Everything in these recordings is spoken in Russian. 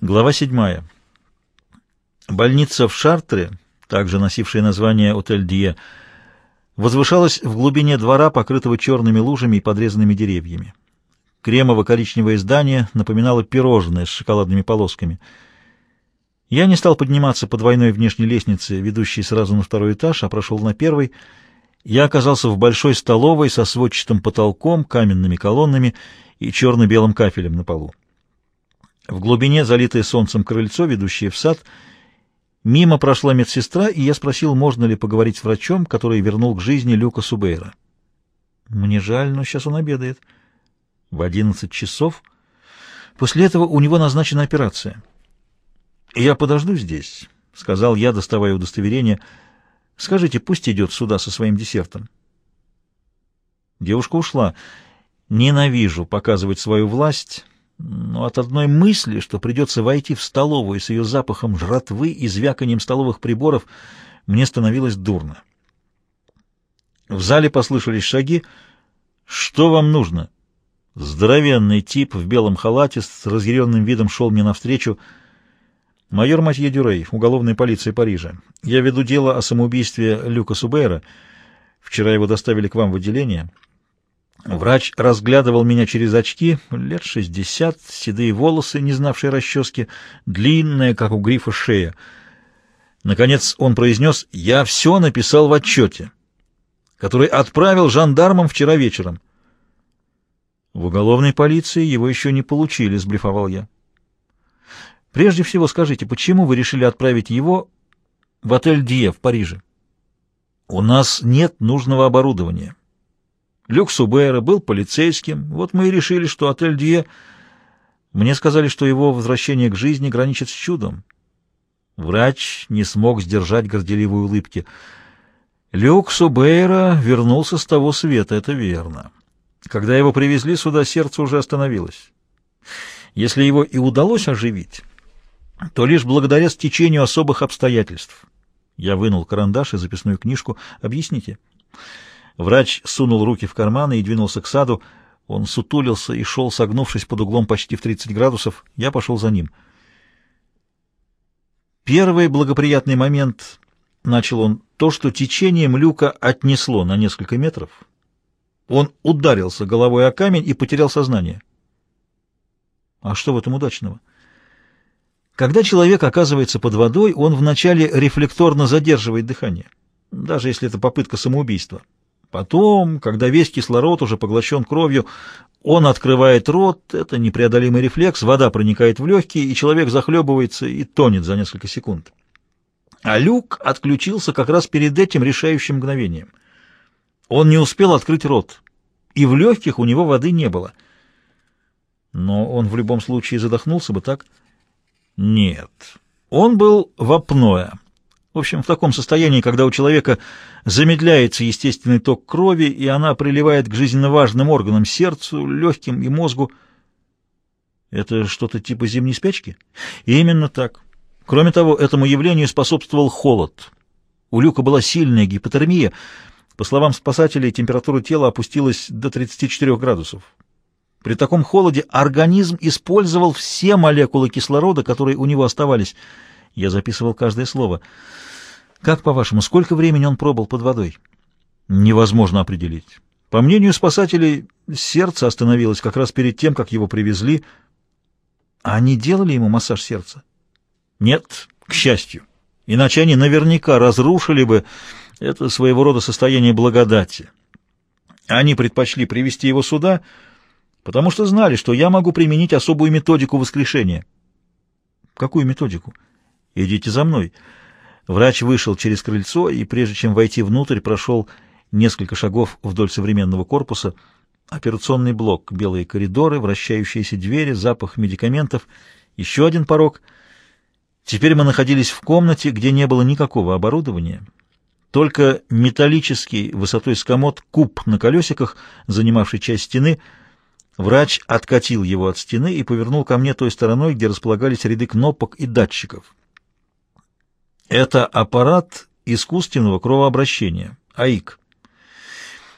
Глава 7. Больница в Шартре, также носившая название «Отель Дие», возвышалась в глубине двора, покрытого черными лужами и подрезанными деревьями. Кремово-коричневое здание напоминало пирожное с шоколадными полосками. Я не стал подниматься по двойной внешней лестнице, ведущей сразу на второй этаж, а прошел на первый. Я оказался в большой столовой со сводчатым потолком, каменными колоннами и черно-белым кафелем на полу. В глубине, залитое солнцем крыльцо, ведущее в сад, мимо прошла медсестра, и я спросил, можно ли поговорить с врачом, который вернул к жизни Люка Субейра. Мне жаль, но сейчас он обедает. В одиннадцать часов. После этого у него назначена операция. Я подожду здесь, — сказал я, доставая удостоверение. Скажите, пусть идет сюда со своим десертом. Девушка ушла. Ненавижу показывать свою власть но от одной мысли, что придется войти в столовую с ее запахом жратвы и звяканием столовых приборов, мне становилось дурно. В зале послышались шаги. «Что вам нужно?» Здоровенный тип в белом халате с разъяренным видом шел мне навстречу. «Майор Матье Дюрей, уголовная полиция Парижа. Я веду дело о самоубийстве Люка Субейра. Вчера его доставили к вам в отделение». Врач разглядывал меня через очки, лет шестьдесят, седые волосы, не знавшие расчески, длинная, как у грифа, шея. Наконец он произнес «Я все написал в отчете, который отправил жандармам вчера вечером». «В уголовной полиции его еще не получили», — сблифовал я. «Прежде всего скажите, почему вы решили отправить его в отель «Дие» в Париже?» «У нас нет нужного оборудования». Люк Субера был полицейским. Вот мы и решили, что отель Дье... Мне сказали, что его возвращение к жизни граничит с чудом. Врач не смог сдержать горделивой улыбки. Люк Субейра вернулся с того света, это верно. Когда его привезли сюда, сердце уже остановилось. Если его и удалось оживить, то лишь благодаря стечению особых обстоятельств. Я вынул карандаш и записную книжку. Объясните. Врач сунул руки в карманы и двинулся к саду. Он сутулился и шел, согнувшись под углом почти в 30 градусов. Я пошел за ним. Первый благоприятный момент, — начал он, — то, что течением люка отнесло на несколько метров. Он ударился головой о камень и потерял сознание. А что в этом удачного? Когда человек оказывается под водой, он вначале рефлекторно задерживает дыхание, даже если это попытка самоубийства. Потом, когда весь кислород уже поглощен кровью, он открывает рот, это непреодолимый рефлекс, вода проникает в легкие, и человек захлебывается и тонет за несколько секунд. А люк отключился как раз перед этим решающим мгновением. Он не успел открыть рот, и в легких у него воды не было. Но он в любом случае задохнулся бы, так? Нет, он был в апноэ. В общем, в таком состоянии, когда у человека замедляется естественный ток крови, и она приливает к жизненно важным органам, сердцу, легким и мозгу. Это что-то типа зимней спячки? И именно так. Кроме того, этому явлению способствовал холод. У Люка была сильная гипотермия. По словам спасателей, температура тела опустилась до 34 градусов. При таком холоде организм использовал все молекулы кислорода, которые у него оставались – я записывал каждое слово. Как, по-вашему, сколько времени он пробыл под водой? Невозможно определить. По мнению спасателей, сердце остановилось как раз перед тем, как его привезли. А они делали ему массаж сердца? Нет, к счастью. Иначе они наверняка разрушили бы это своего рода состояние благодати. Они предпочли привести его сюда, потому что знали, что я могу применить особую методику воскрешения. Какую методику? «Идите за мной». Врач вышел через крыльцо и, прежде чем войти внутрь, прошел несколько шагов вдоль современного корпуса. Операционный блок, белые коридоры, вращающиеся двери, запах медикаментов, еще один порог. Теперь мы находились в комнате, где не было никакого оборудования, только металлический высотой с куб на колесиках, занимавший часть стены. Врач откатил его от стены и повернул ко мне той стороной, где располагались ряды кнопок и датчиков. Это аппарат искусственного кровообращения, АИК.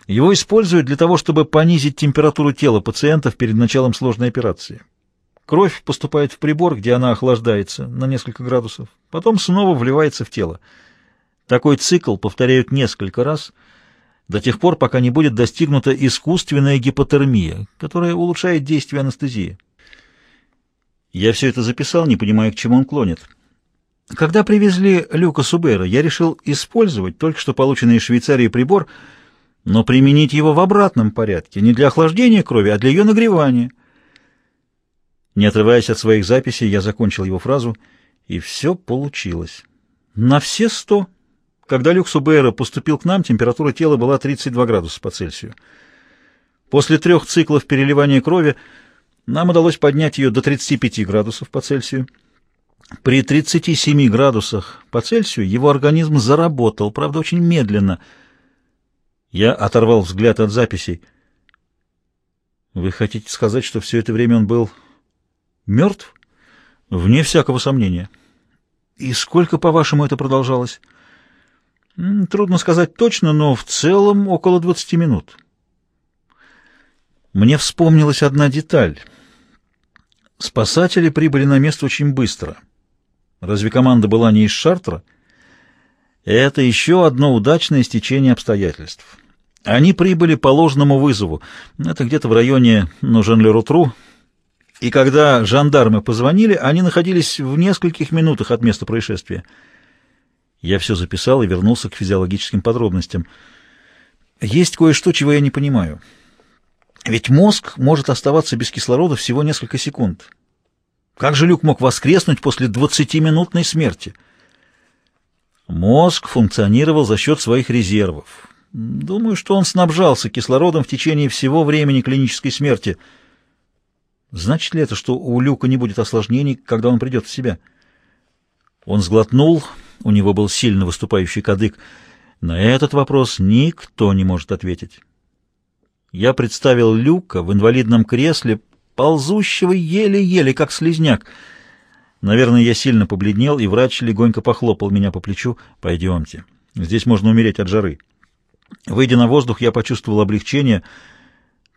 Его используют для того, чтобы понизить температуру тела пациентов перед началом сложной операции. Кровь поступает в прибор, где она охлаждается на несколько градусов, потом снова вливается в тело. Такой цикл повторяют несколько раз, до тех пор, пока не будет достигнута искусственная гипотермия, которая улучшает действие анестезии. Я все это записал, не понимая, к чему он клонит. Когда привезли Люка Субера, я решил использовать только что полученный из Швейцарии прибор, но применить его в обратном порядке, не для охлаждения крови, а для ее нагревания. Не отрываясь от своих записей, я закончил его фразу, и все получилось. На все сто. Когда Люк Субейра поступил к нам, температура тела была 32 градуса по Цельсию. После трех циклов переливания крови нам удалось поднять ее до 35 градусов по Цельсию. При 37 градусах по Цельсию его организм заработал, правда, очень медленно. Я оторвал взгляд от записей. Вы хотите сказать, что все это время он был мертв? Вне всякого сомнения. И сколько, по-вашему, это продолжалось? Трудно сказать точно, но в целом около 20 минут. Мне вспомнилась одна деталь. Спасатели прибыли на место очень быстро. Разве команда была не из Шартра? Это еще одно удачное стечение обстоятельств. Они прибыли по ложному вызову. Это где-то в районе Ножен-Ле-Рутру. И когда жандармы позвонили, они находились в нескольких минутах от места происшествия. Я все записал и вернулся к физиологическим подробностям. Есть кое-что, чего я не понимаю. Ведь мозг может оставаться без кислорода всего несколько секунд. Как же Люк мог воскреснуть после двадцатиминутной смерти? Мозг функционировал за счет своих резервов. Думаю, что он снабжался кислородом в течение всего времени клинической смерти. Значит ли это, что у Люка не будет осложнений, когда он придет в себя? Он сглотнул у него был сильно выступающий кадык. На этот вопрос никто не может ответить. Я представил Люка в инвалидном кресле, ползущего еле-еле, как слезняк. Наверное, я сильно побледнел, и врач легонько похлопал меня по плечу. «Пойдемте. Здесь можно умереть от жары». Выйдя на воздух, я почувствовал облегчение.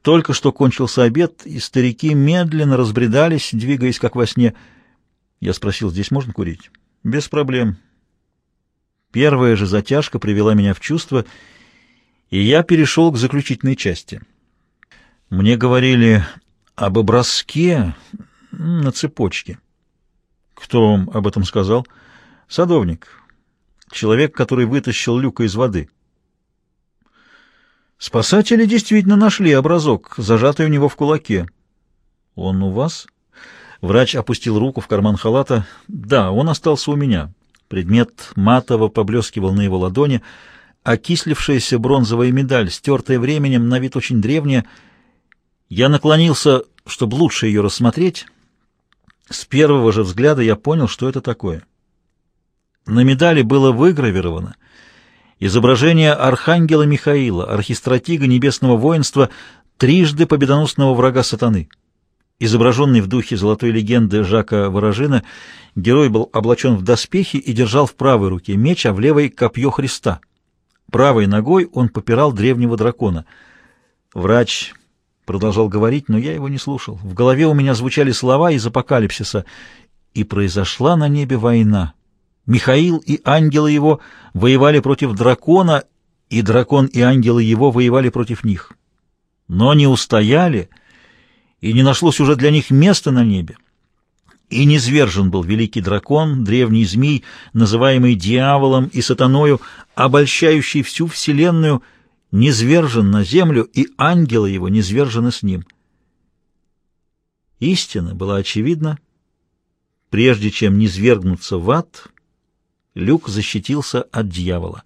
Только что кончился обед, и старики медленно разбредались, двигаясь как во сне. Я спросил, здесь можно курить? «Без проблем. Первая же затяжка привела меня в чувство, и я перешел к заключительной части. Мне говорили об броске на цепочке. Кто вам об этом сказал? Садовник. Человек, который вытащил люка из воды. Спасатели действительно нашли образок, зажатый у него в кулаке. Он у вас? Врач опустил руку в карман халата. Да, он остался у меня. Предмет матово поблескивал на его ладони, окислившаяся бронзовая медаль, стертая временем, на вид очень древняя. Я наклонился, чтобы лучше ее рассмотреть. С первого же взгляда я понял, что это такое. На медали было выгравировано изображение архангела Михаила, архистратига небесного воинства, трижды победоносного врага сатаны. Изображенный в духе золотой легенды Жака Ворожина, герой был облачен в доспехи и держал в правой руке меч, а в левой — копье Христа. Правой ногой он попирал древнего дракона. Врач продолжал говорить, но я его не слушал. В голове у меня звучали слова из апокалипсиса, и произошла на небе война. Михаил и ангелы его воевали против дракона, и дракон и ангелы его воевали против них. Но не устояли — и не нашлось уже для них места на небе. И низвержен был великий дракон, древний змей, называемый дьяволом и сатаною, обольщающий всю вселенную, низвержен на землю, и ангелы его низвержены с ним. Истина была очевидна. Прежде чем низвергнуться в ад, Люк защитился от дьявола.